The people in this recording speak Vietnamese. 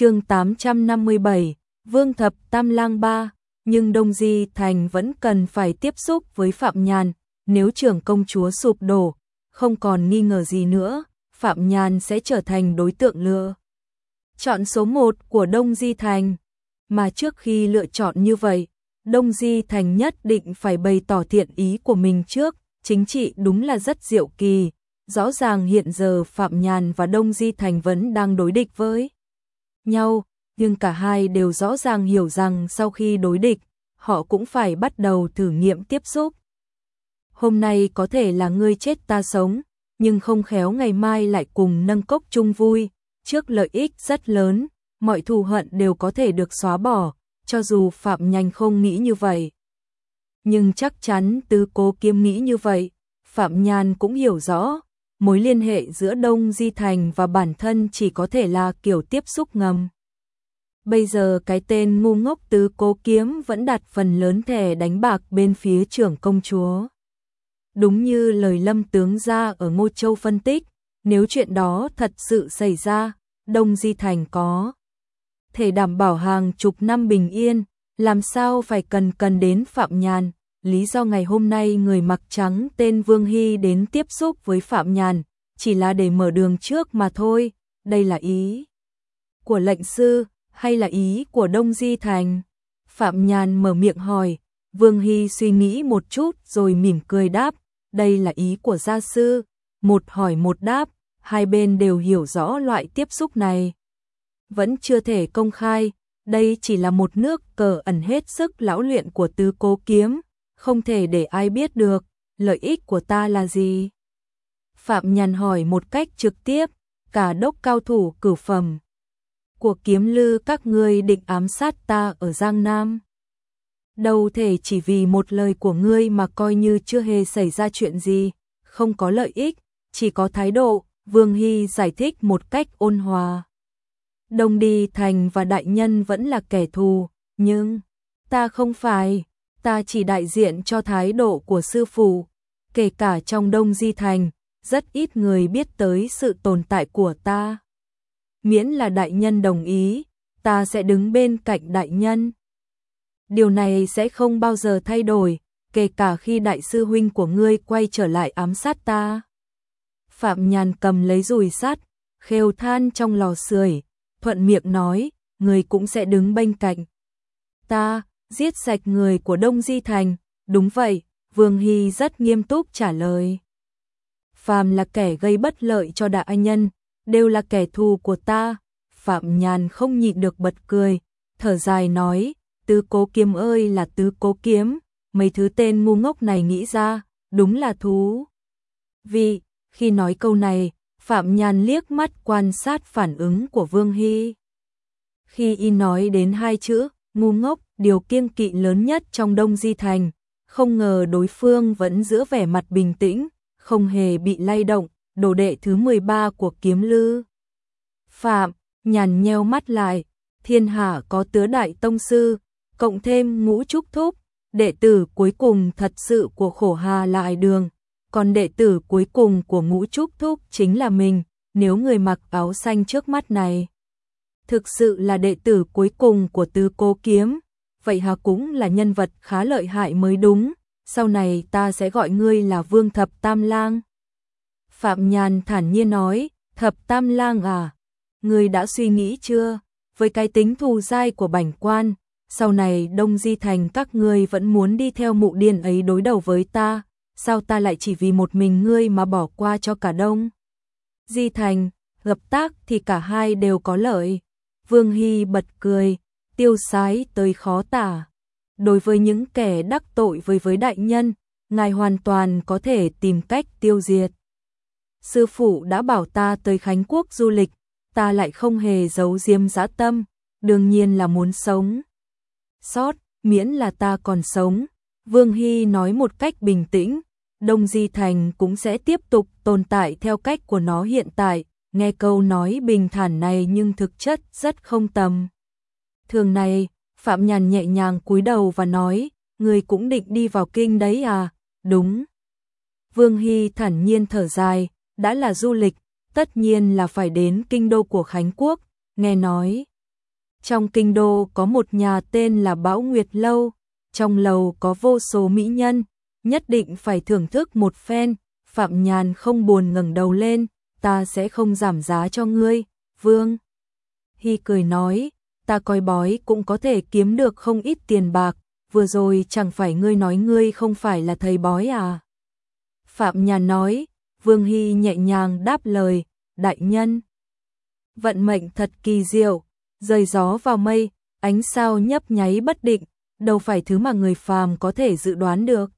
chương 857, Vương Thập Tam Lang Ba, nhưng Đông Di Thành vẫn cần phải tiếp xúc với Phạm Nhàn, nếu trưởng công chúa sụp đổ, không còn nghi ngờ gì nữa, Phạm Nhàn sẽ trở thành đối tượng lừa. Chọn số 1 của Đông Di Thành, mà trước khi lựa chọn như vậy, Đông Di Thành nhất định phải bày tỏ thiện ý của mình trước, chính trị đúng là rất diệu kỳ, rõ ràng hiện giờ Phạm Nhàn và Đông Di Thành vẫn đang đối địch với nhau, nhưng cả hai đều rõ ràng hiểu rằng sau khi đối địch, họ cũng phải bắt đầu thử nghiệm tiếp xúc. Hôm nay có thể là ngươi chết ta sống, nhưng không khéo ngày mai lại cùng nâng cốc chung vui, trước lợi ích rất lớn, mọi thù hận đều có thể được xóa bỏ, cho dù Phạm Nhanh không nghĩ như vậy. Nhưng chắc chắn tứ cố kiếm nghĩ như vậy, Phạm Nhan cũng hiểu rõ, mối liên hệ giữa Đông Di Thành và bản thân chỉ có thể là kiểu tiếp xúc ngầm. Bây giờ cái tên ngu ngốc tứ cố kiếm vẫn đặt phần lớn thẻ đánh bạc bên phía trưởng công chúa. Đúng như lời lâm tướng ra ở Ngô Châu phân tích, nếu chuyện đó thật sự xảy ra, Đông Di Thành có thể đảm bảo hàng chục năm bình yên, làm sao phải cần cần đến Phạm Nhàn. Lý do ngày hôm nay người mặc trắng tên Vương Hy đến tiếp xúc với Phạm Nhàn, chỉ là để mở đường trước mà thôi, đây là ý của lệnh sư, hay là ý của Đông Di Thành? Phạm Nhàn mở miệng hỏi, Vương Hy suy nghĩ một chút rồi mỉm cười đáp, đây là ý của gia sư, một hỏi một đáp, hai bên đều hiểu rõ loại tiếp xúc này. Vẫn chưa thể công khai, đây chỉ là một nước cờ ẩn hết sức lão luyện của tư cố kiếm, không thể để ai biết được, lợi ích của ta là gì? Phạm Nhàn hỏi một cách trực tiếp, cả đốc cao thủ cử phẩm. Của kiếm lư các ngươi định ám sát ta ở Giang Nam. Đâu thể chỉ vì một lời của ngươi mà coi như chưa hề xảy ra chuyện gì, không có lợi ích, chỉ có thái độ, Vương Hy giải thích một cách ôn hòa. Đông đi thành và đại nhân vẫn là kẻ thù, nhưng ta không phải, ta chỉ đại diện cho thái độ của sư phụ, kể cả trong Đông Di Thành, rất ít người biết tới sự tồn tại của ta. Miễn là đại nhân đồng ý, ta sẽ đứng bên cạnh đại nhân. Điều này sẽ không bao giờ thay đổi, kể cả khi đại sư huynh của ngươi quay trở lại ám sát ta. Phạm Nhàn cầm lấy rùi sắt, khêu than trong lò sưởi, thuận miệng nói, người cũng sẽ đứng bên cạnh. Ta, giết sạch người của Đông Di Thành, đúng vậy, Vương Hy rất nghiêm túc trả lời. Phạm là kẻ gây bất lợi cho đại nhân, đều là kẻ thù của ta. Phạm Nhàn không nhịn được bật cười, thở dài nói, tứ cố kiếm ơi là tứ cố kiếm, mấy thứ tên ngu ngốc này nghĩ ra, đúng là thú. Vì, khi nói câu này, Phạm Nhàn liếc mắt quan sát phản ứng của Vương Hy. Khi y nói đến hai chữ, ngu ngốc, điều kiêng kỵ lớn nhất trong Đông Di Thành, không ngờ đối phương vẫn giữ vẻ mặt bình tĩnh, không hề bị lay động, đồ đệ thứ 13 của kiếm lư. Phạm, nhàn nheo mắt lại, thiên hạ có tứ đại tông sư, cộng thêm ngũ trúc thúc, đệ tử cuối cùng thật sự của khổ hà lại đường, còn đệ tử cuối cùng của ngũ trúc thúc chính là mình, nếu người mặc áo xanh trước mắt này. Thực sự là đệ tử cuối cùng của tư cô kiếm, vậy hà cũng là nhân vật khá lợi hại mới đúng, sau này ta sẽ gọi ngươi là vương thập tam lang. Phạm Nhàn thản nhiên nói, thập tam lang à, ngươi đã suy nghĩ chưa, với cái tính thù dai của bảnh quan, sau này Đông Di Thành các ngươi vẫn muốn đi theo mụ điên ấy đối đầu với ta, sao ta lại chỉ vì một mình ngươi mà bỏ qua cho cả Đông? Di Thành, hợp tác thì cả hai đều có lợi. Vương Hy bật cười, tiêu sái tới khó tả. Đối với những kẻ đắc tội với với đại nhân, ngài hoàn toàn có thể tìm cách tiêu diệt. Sư phụ đã bảo ta tới Khánh Quốc du lịch, ta lại không hề giấu diêm dã tâm, đương nhiên là muốn sống. Sót, miễn là ta còn sống, Vương Hy nói một cách bình tĩnh, Đông Di Thành cũng sẽ tiếp tục tồn tại theo cách của nó hiện tại, nghe câu nói bình thản này nhưng thực chất rất không tầm. Thường này, Phạm Nhàn nhẹ nhàng cúi đầu và nói, người cũng định đi vào kinh đấy à, đúng. Vương Hy thản nhiên thở dài, đã là du lịch, tất nhiên là phải đến kinh đô của Khánh Quốc, nghe nói. Trong kinh đô có một nhà tên là Bão Nguyệt Lâu, trong lầu có vô số mỹ nhân, nhất định phải thưởng thức một phen, Phạm Nhàn không buồn ngẩng đầu lên, ta sẽ không giảm giá cho ngươi, Vương. Hy cười nói, ta coi bói cũng có thể kiếm được không ít tiền bạc, vừa rồi chẳng phải ngươi nói ngươi không phải là thầy bói à? Phạm Nhàn nói, Vương Hy nhẹ nhàng đáp lời, đại nhân. Vận mệnh thật kỳ diệu, rời gió vào mây, ánh sao nhấp nháy bất định, đâu phải thứ mà người phàm có thể dự đoán được.